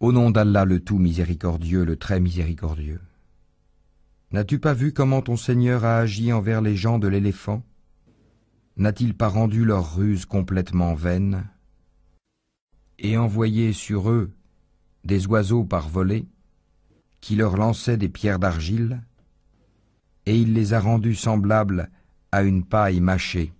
Au nom d'Allah le tout miséricordieux, le très miséricordieux. N'as-tu pas vu comment ton Seigneur a agi envers les gens de l'éléphant? N'a-t-il pas rendu leur ruse complètement vaine? Et envoyé sur eux des oiseaux par volée qui leur lançaient des pierres d'argile et il les a rendus semblables à une paille mâchée.